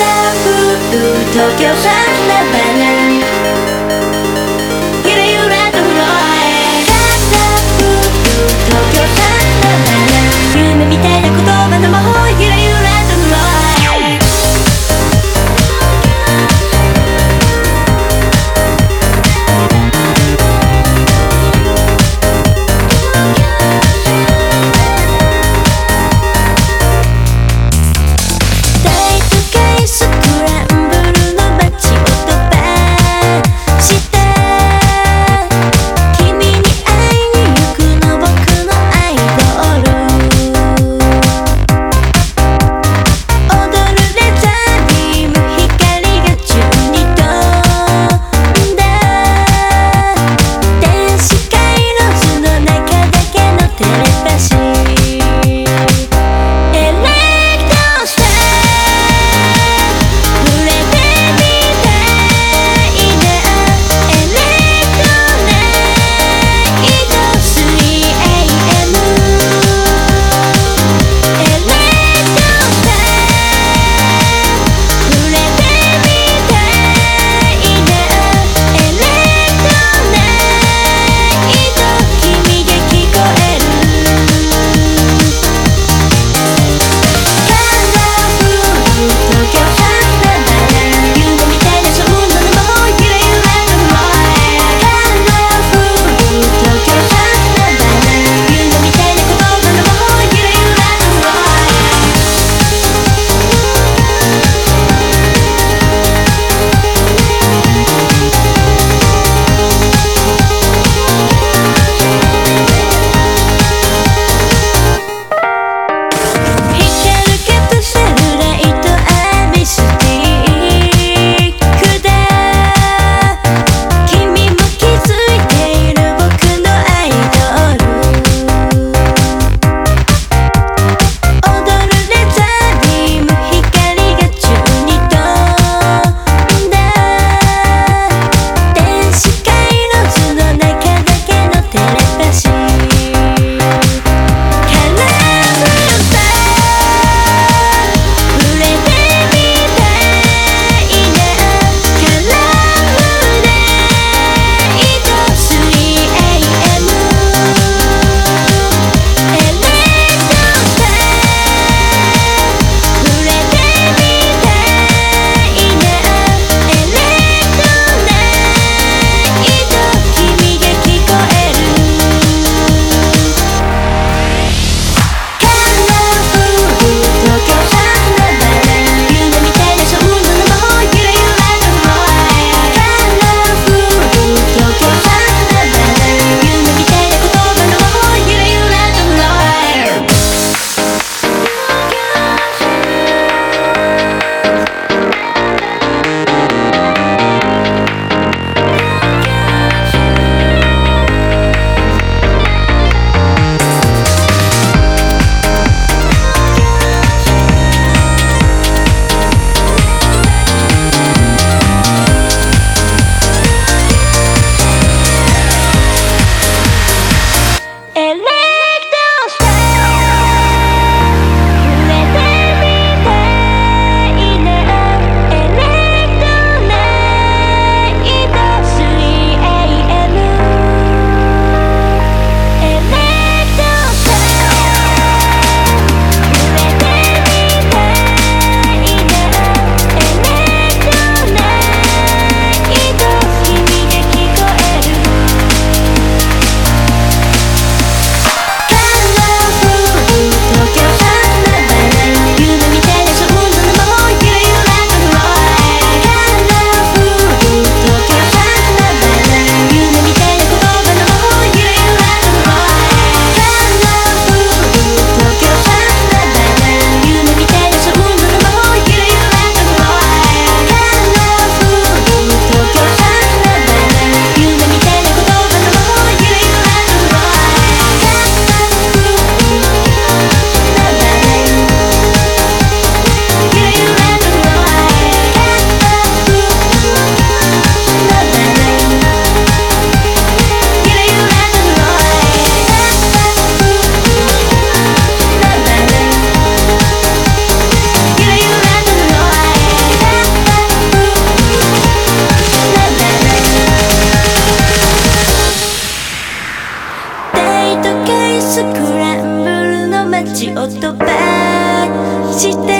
ラブル東京サンラバちをばして